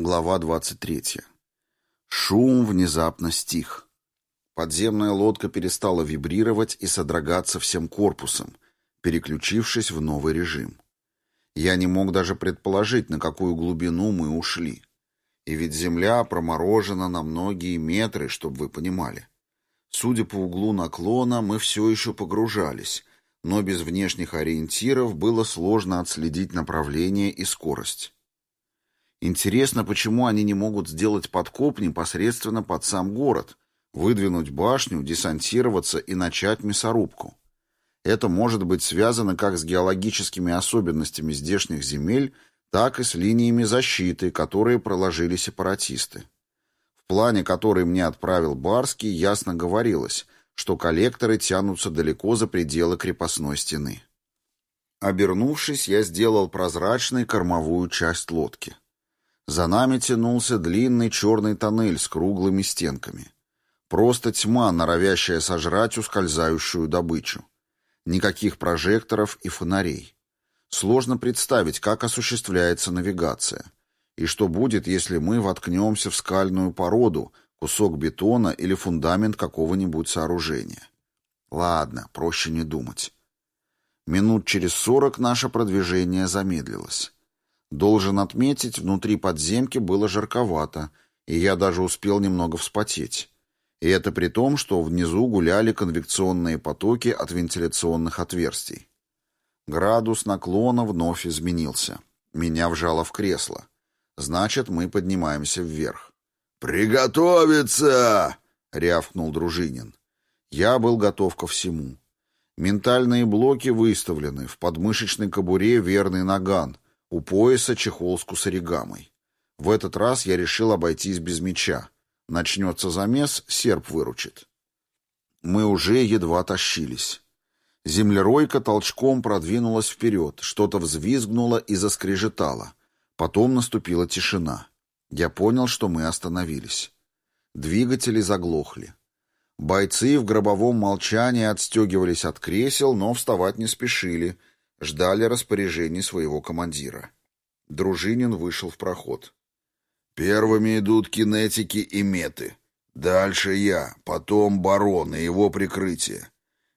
Глава 23. Шум внезапно стих. Подземная лодка перестала вибрировать и содрогаться всем корпусом, переключившись в новый режим. Я не мог даже предположить, на какую глубину мы ушли. И ведь земля проморожена на многие метры, чтобы вы понимали. Судя по углу наклона, мы все еще погружались, но без внешних ориентиров было сложно отследить направление и скорость. Интересно, почему они не могут сделать подкоп непосредственно под сам город, выдвинуть башню, десантироваться и начать мясорубку. Это может быть связано как с геологическими особенностями здешних земель, так и с линиями защиты, которые проложили сепаратисты. В плане, который мне отправил Барский, ясно говорилось, что коллекторы тянутся далеко за пределы крепостной стены. Обернувшись, я сделал прозрачной кормовую часть лодки. За нами тянулся длинный черный тоннель с круглыми стенками. Просто тьма, норовящая сожрать ускользающую добычу. Никаких прожекторов и фонарей. Сложно представить, как осуществляется навигация. И что будет, если мы воткнемся в скальную породу, кусок бетона или фундамент какого-нибудь сооружения. Ладно, проще не думать. Минут через сорок наше продвижение замедлилось. Должен отметить, внутри подземки было жарковато, и я даже успел немного вспотеть. И это при том, что внизу гуляли конвекционные потоки от вентиляционных отверстий. Градус наклона вновь изменился. Меня вжало в кресло. Значит, мы поднимаемся вверх. «Приготовиться!» — рявкнул Дружинин. Я был готов ко всему. Ментальные блоки выставлены, в подмышечной кобуре верный наган — у пояса чехол с кусаригамой. В этот раз я решил обойтись без меча. Начнется замес, серп выручит. Мы уже едва тащились. Землеройка толчком продвинулась вперед, что-то взвизгнуло и заскрежетало. Потом наступила тишина. Я понял, что мы остановились. Двигатели заглохли. Бойцы в гробовом молчании отстегивались от кресел, но вставать не спешили — Ждали распоряжений своего командира. Дружинин вышел в проход. «Первыми идут кинетики и меты. Дальше я, потом барон и его прикрытие.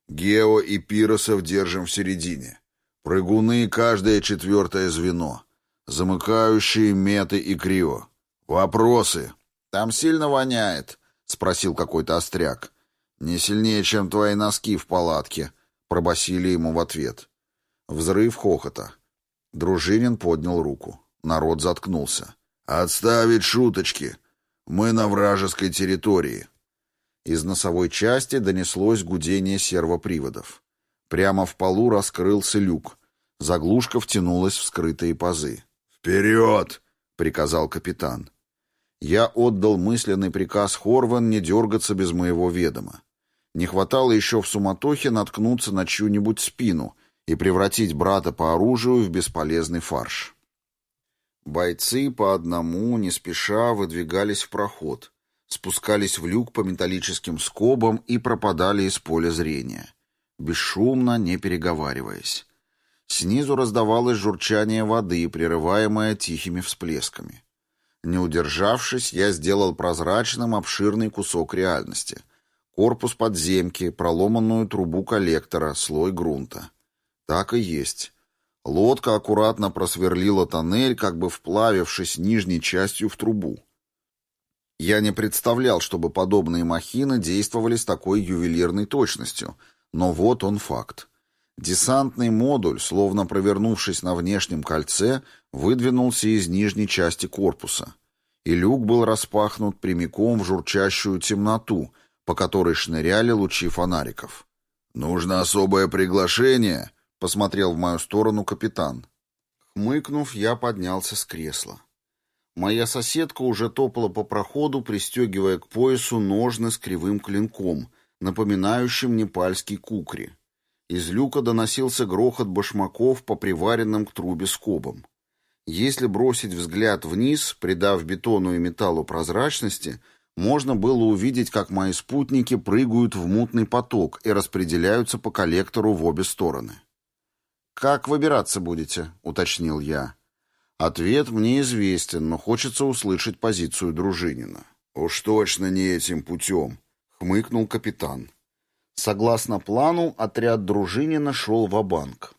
Гео и Пиросов держим в середине. Прыгуны — каждое четвертое звено. Замыкающие меты и крио. Вопросы?» «Там сильно воняет», — спросил какой-то остряк. «Не сильнее, чем твои носки в палатке», — пробасили ему в ответ. Взрыв хохота. Дружинин поднял руку. Народ заткнулся. «Отставить шуточки! Мы на вражеской территории!» Из носовой части донеслось гудение сервоприводов. Прямо в полу раскрылся люк. Заглушка втянулась в скрытые пазы. «Вперед!» — приказал капитан. Я отдал мысленный приказ Хорван не дергаться без моего ведома. Не хватало еще в суматохе наткнуться на чью-нибудь спину и превратить брата по оружию в бесполезный фарш. Бойцы по одному, не спеша, выдвигались в проход, спускались в люк по металлическим скобам и пропадали из поля зрения, бесшумно, не переговариваясь. Снизу раздавалось журчание воды, прерываемое тихими всплесками. Не удержавшись, я сделал прозрачным обширный кусок реальности. Корпус подземки, проломанную трубу коллектора, слой грунта. Так и есть. Лодка аккуратно просверлила тоннель, как бы вплавившись нижней частью в трубу. Я не представлял, чтобы подобные махины действовали с такой ювелирной точностью, но вот он факт. Десантный модуль, словно провернувшись на внешнем кольце, выдвинулся из нижней части корпуса. И люк был распахнут прямиком в журчащую темноту, по которой шныряли лучи фонариков. «Нужно особое приглашение», Посмотрел в мою сторону капитан. Хмыкнув, я поднялся с кресла. Моя соседка уже топала по проходу, пристегивая к поясу ножны с кривым клинком, напоминающим непальский кукри. Из люка доносился грохот башмаков по приваренным к трубе скобам. Если бросить взгляд вниз, придав бетону и металлу прозрачности, можно было увидеть, как мои спутники прыгают в мутный поток и распределяются по коллектору в обе стороны. «Как выбираться будете?» — уточнил я. Ответ мне известен, но хочется услышать позицию Дружинина. «Уж точно не этим путем», — хмыкнул капитан. Согласно плану, отряд Дружинина шел в банк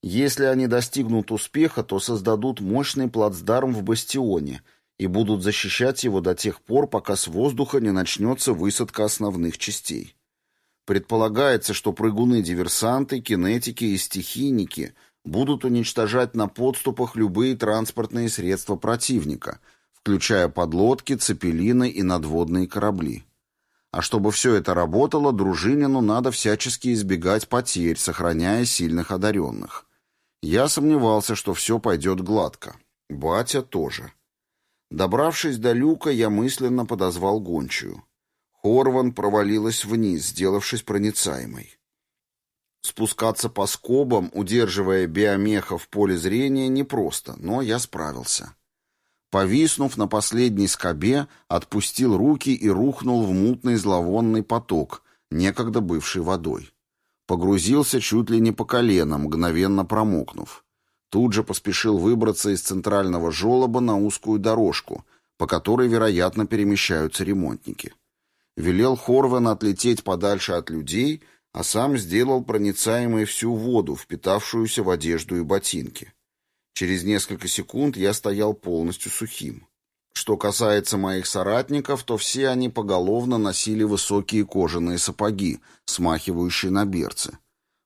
Если они достигнут успеха, то создадут мощный плацдарм в бастионе и будут защищать его до тех пор, пока с воздуха не начнется высадка основных частей. Предполагается, что прыгуны-диверсанты, кинетики и стихийники будут уничтожать на подступах любые транспортные средства противника, включая подлодки, цепелины и надводные корабли. А чтобы все это работало, Дружинину надо всячески избегать потерь, сохраняя сильных одаренных. Я сомневался, что все пойдет гладко. Батя тоже. Добравшись до люка, я мысленно подозвал гончую. Хорван провалилась вниз, сделавшись проницаемой. Спускаться по скобам, удерживая биомеха в поле зрения, непросто, но я справился. Повиснув на последней скобе, отпустил руки и рухнул в мутный зловонный поток, некогда бывший водой. Погрузился чуть ли не по колено, мгновенно промокнув. Тут же поспешил выбраться из центрального желоба на узкую дорожку, по которой, вероятно, перемещаются ремонтники. Велел Хорван отлететь подальше от людей, а сам сделал проницаемой всю воду, впитавшуюся в одежду и ботинки. Через несколько секунд я стоял полностью сухим. Что касается моих соратников, то все они поголовно носили высокие кожаные сапоги, смахивающие на берцы.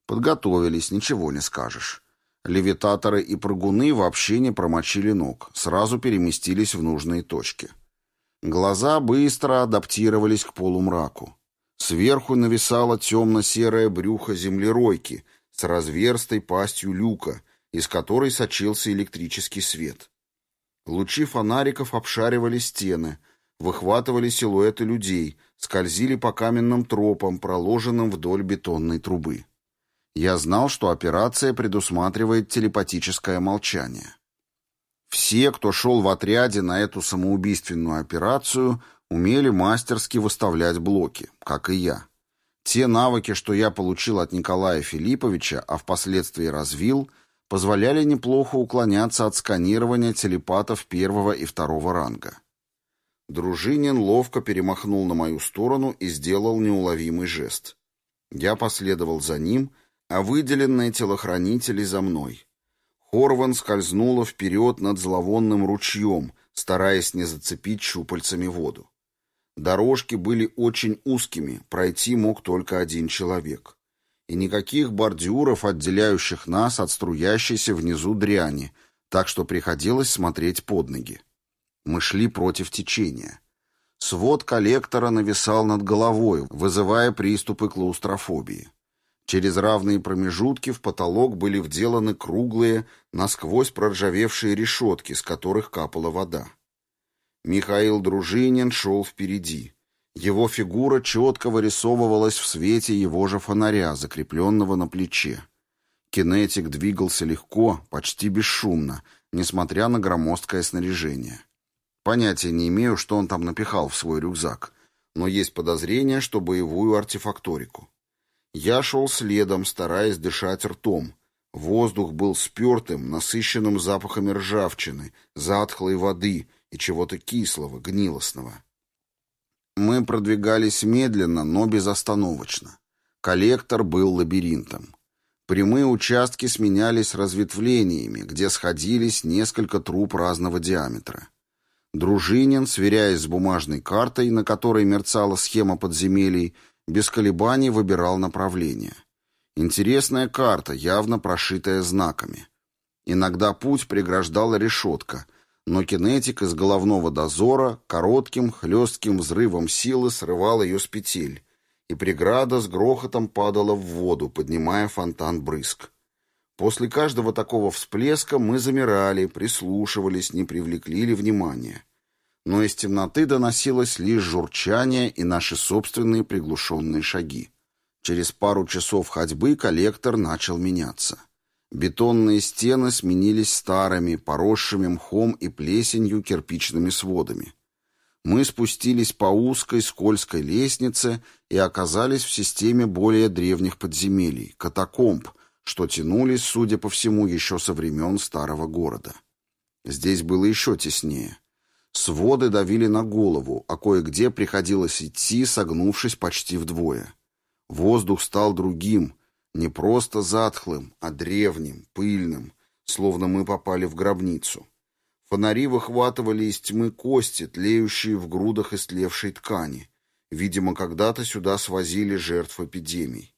Подготовились, ничего не скажешь. Левитаторы и прыгуны вообще не промочили ног, сразу переместились в нужные точки. Глаза быстро адаптировались к полумраку. Сверху нависало темно-серое брюхо землеройки с разверстой пастью люка, из которой сочился электрический свет. Лучи фонариков обшаривали стены, выхватывали силуэты людей, скользили по каменным тропам, проложенным вдоль бетонной трубы. Я знал, что операция предусматривает телепатическое молчание. Все, кто шел в отряде на эту самоубийственную операцию, умели мастерски выставлять блоки, как и я. Те навыки, что я получил от Николая Филипповича, а впоследствии развил, позволяли неплохо уклоняться от сканирования телепатов первого и второго ранга. Дружинин ловко перемахнул на мою сторону и сделал неуловимый жест. Я последовал за ним, а выделенные телохранители за мной. Хорван скользнула вперед над зловонным ручьем, стараясь не зацепить щупальцами воду. Дорожки были очень узкими, пройти мог только один человек и никаких бордюров, отделяющих нас от струящейся внизу дряни, так что приходилось смотреть под ноги. Мы шли против течения. Свод коллектора нависал над головой, вызывая приступы клаустрофобии. Через равные промежутки в потолок были вделаны круглые, насквозь проржавевшие решетки, с которых капала вода. Михаил Дружинин шел впереди. Его фигура четко вырисовывалась в свете его же фонаря, закрепленного на плече. Кинетик двигался легко, почти бесшумно, несмотря на громоздкое снаряжение. Понятия не имею, что он там напихал в свой рюкзак, но есть подозрение, что боевую артефакторику. Я шел следом, стараясь дышать ртом. Воздух был спертым, насыщенным запахами ржавчины, затхлой воды и чего-то кислого, гнилостного. Мы продвигались медленно, но безостановочно. Коллектор был лабиринтом. Прямые участки сменялись разветвлениями, где сходились несколько труб разного диаметра. Дружинин, сверяясь с бумажной картой, на которой мерцала схема подземелий, без колебаний выбирал направление. Интересная карта, явно прошитая знаками. Иногда путь преграждала решетка — но кинетик из головного дозора коротким хлестким взрывом силы срывал ее с петель, и преграда с грохотом падала в воду, поднимая фонтан брызг. После каждого такого всплеска мы замирали, прислушивались, не привлекли ли внимания. Но из темноты доносилось лишь журчание и наши собственные приглушенные шаги. Через пару часов ходьбы коллектор начал меняться. Бетонные стены сменились старыми, поросшими мхом и плесенью кирпичными сводами. Мы спустились по узкой скользкой лестнице и оказались в системе более древних подземелий, катакомб, что тянулись, судя по всему, еще со времен старого города. Здесь было еще теснее. Своды давили на голову, а кое-где приходилось идти, согнувшись почти вдвое. Воздух стал другим, не просто затхлым, а древним, пыльным, словно мы попали в гробницу. Фонари выхватывали из тьмы кости, тлеющие в грудах истлевшей ткани. Видимо, когда-то сюда свозили жертв эпидемий.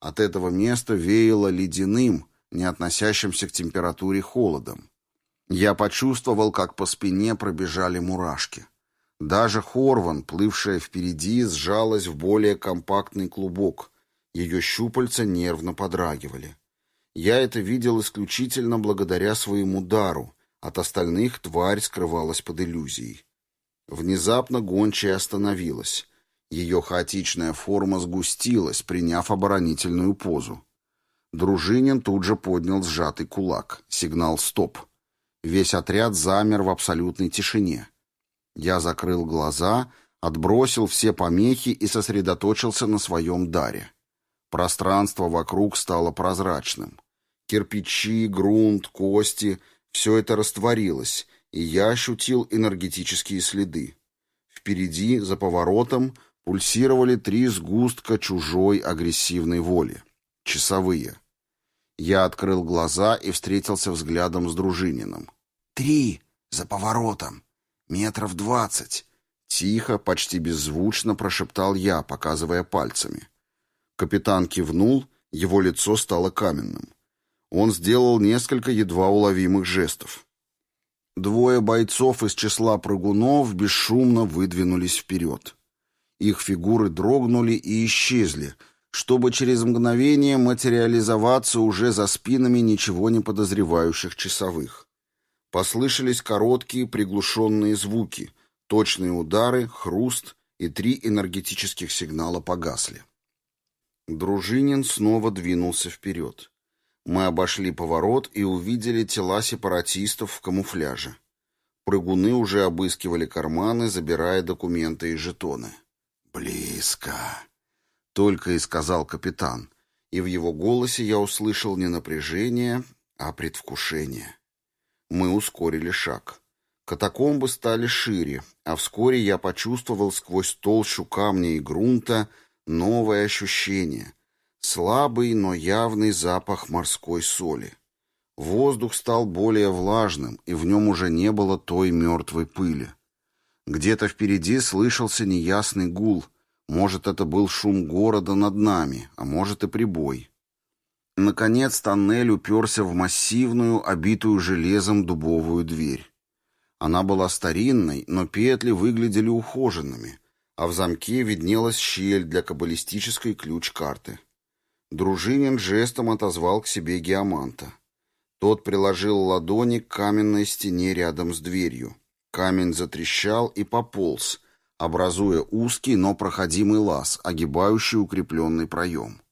От этого места веяло ледяным, не относящимся к температуре холодом. Я почувствовал, как по спине пробежали мурашки. Даже Хорван, плывшая впереди, сжалась в более компактный клубок. Ее щупальца нервно подрагивали. Я это видел исключительно благодаря своему дару, от остальных тварь скрывалась под иллюзией. Внезапно гончая остановилась. Ее хаотичная форма сгустилась, приняв оборонительную позу. Дружинин тут же поднял сжатый кулак. Сигнал «Стоп». Весь отряд замер в абсолютной тишине. Я закрыл глаза, отбросил все помехи и сосредоточился на своем даре. Пространство вокруг стало прозрачным. Кирпичи, грунт, кости — все это растворилось, и я ощутил энергетические следы. Впереди, за поворотом, пульсировали три сгустка чужой агрессивной воли. Часовые. Я открыл глаза и встретился взглядом с Дружининым. «Три! За поворотом! Метров двадцать!» Тихо, почти беззвучно прошептал я, показывая пальцами. Капитан кивнул, его лицо стало каменным. Он сделал несколько едва уловимых жестов. Двое бойцов из числа прыгунов бесшумно выдвинулись вперед. Их фигуры дрогнули и исчезли, чтобы через мгновение материализоваться уже за спинами ничего не подозревающих часовых. Послышались короткие приглушенные звуки, точные удары, хруст, и три энергетических сигнала погасли. Дружинин снова двинулся вперед. Мы обошли поворот и увидели тела сепаратистов в камуфляже. Прыгуны уже обыскивали карманы, забирая документы и жетоны. «Близко», — только и сказал капитан, и в его голосе я услышал не напряжение, а предвкушение. Мы ускорили шаг. Катакомбы стали шире, а вскоре я почувствовал сквозь толщу камня и грунта новое ощущение, Слабый, но явный запах морской соли. Воздух стал более влажным, и в нем уже не было той мертвой пыли. Где-то впереди слышался неясный гул. Может, это был шум города над нами, а может и прибой. Наконец тоннель уперся в массивную, обитую железом дубовую дверь. Она была старинной, но петли выглядели ухоженными, а в замке виднелась щель для каббалистической ключ-карты. Дружинин жестом отозвал к себе геоманта. Тот приложил ладони к каменной стене рядом с дверью. Камень затрещал и пополз, образуя узкий, но проходимый лаз, огибающий укрепленный проем.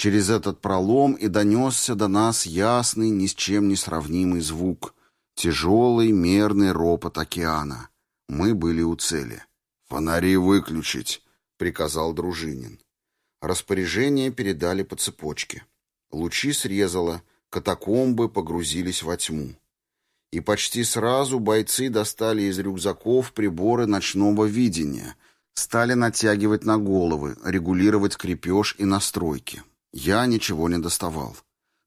Через этот пролом и донесся до нас ясный, ни с чем не сравнимый звук. Тяжелый, мерный ропот океана. Мы были у цели. «Фонари выключить», — приказал Дружинин. Распоряжение передали по цепочке. Лучи срезало, катакомбы погрузились во тьму. И почти сразу бойцы достали из рюкзаков приборы ночного видения, стали натягивать на головы, регулировать крепеж и настройки. Я ничего не доставал.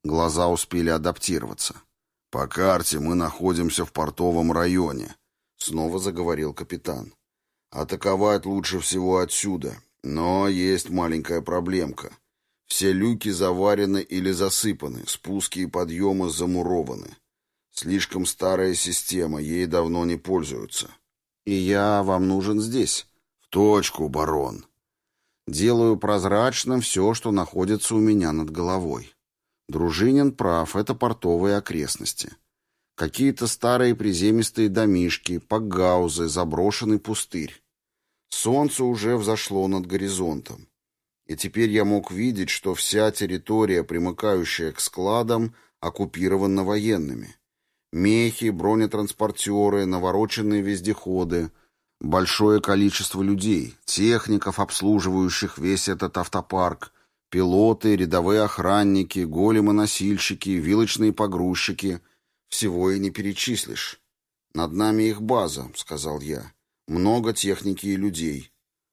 Глаза успели адаптироваться. «По карте мы находимся в портовом районе», — снова заговорил капитан. «Атаковать лучше всего отсюда, но есть маленькая проблемка. Все люки заварены или засыпаны, спуски и подъемы замурованы. Слишком старая система, ей давно не пользуются. И я вам нужен здесь. В точку, барон. Делаю прозрачным все, что находится у меня над головой. Дружинин прав, это портовые окрестности. Какие-то старые приземистые домишки, пакгаузы, заброшенный пустырь. Солнце уже взошло над горизонтом. И теперь я мог видеть, что вся территория, примыкающая к складам, оккупирована военными. Мехи, бронетранспортеры, навороченные вездеходы, большое количество людей, техников, обслуживающих весь этот автопарк, Пилоты, рядовые охранники, големы-носильщики, вилочные погрузчики. Всего и не перечислишь. «Над нами их база», — сказал я. «Много техники и людей».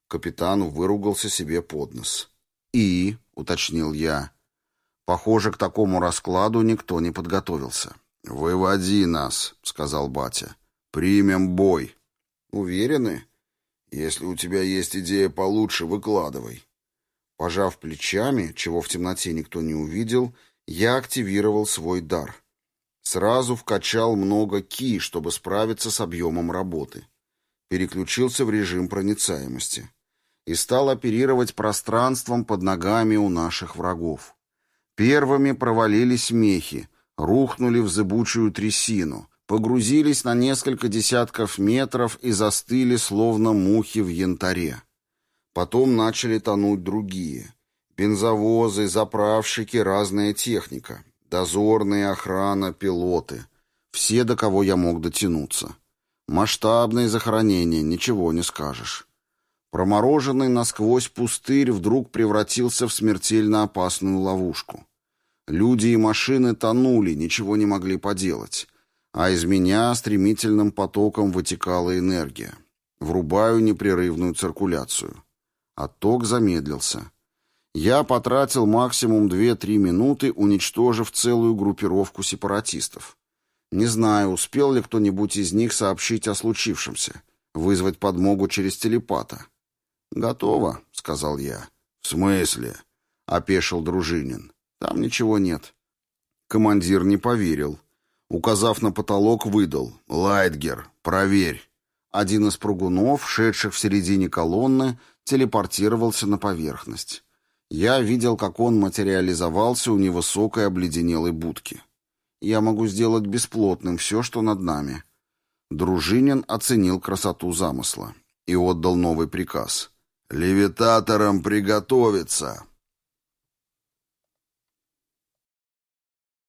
Капитан выругался себе под нос. «И», — уточнил я, — «похоже, к такому раскладу никто не подготовился». «Выводи нас», — сказал батя. «Примем бой». «Уверены?» «Если у тебя есть идея получше, выкладывай». Пожав плечами, чего в темноте никто не увидел, я активировал свой дар. Сразу вкачал много ки, чтобы справиться с объемом работы. Переключился в режим проницаемости. И стал оперировать пространством под ногами у наших врагов. Первыми провалились мехи, рухнули в зыбучую трясину, погрузились на несколько десятков метров и застыли, словно мухи в янтаре. Потом начали тонуть другие. Бензовозы, заправщики, разная техника. Дозорные, охрана, пилоты. Все, до кого я мог дотянуться. Масштабные захоронения, ничего не скажешь. Промороженный насквозь пустырь вдруг превратился в смертельно опасную ловушку. Люди и машины тонули, ничего не могли поделать. А из меня стремительным потоком вытекала энергия. Врубаю непрерывную циркуляцию. Отток замедлился. Я потратил максимум 2-3 минуты, уничтожив целую группировку сепаратистов. Не знаю, успел ли кто-нибудь из них сообщить о случившемся, вызвать подмогу через телепата. «Готово», — сказал я. «В смысле?» — опешил Дружинин. «Там ничего нет». Командир не поверил. Указав на потолок, выдал. «Лайтгер, проверь». Один из прыгунов, шедших в середине колонны, телепортировался на поверхность. Я видел, как он материализовался у невысокой обледенелой будки. Я могу сделать бесплотным все, что над нами. Дружинин оценил красоту замысла и отдал новый приказ. «Левитаторам приготовиться!»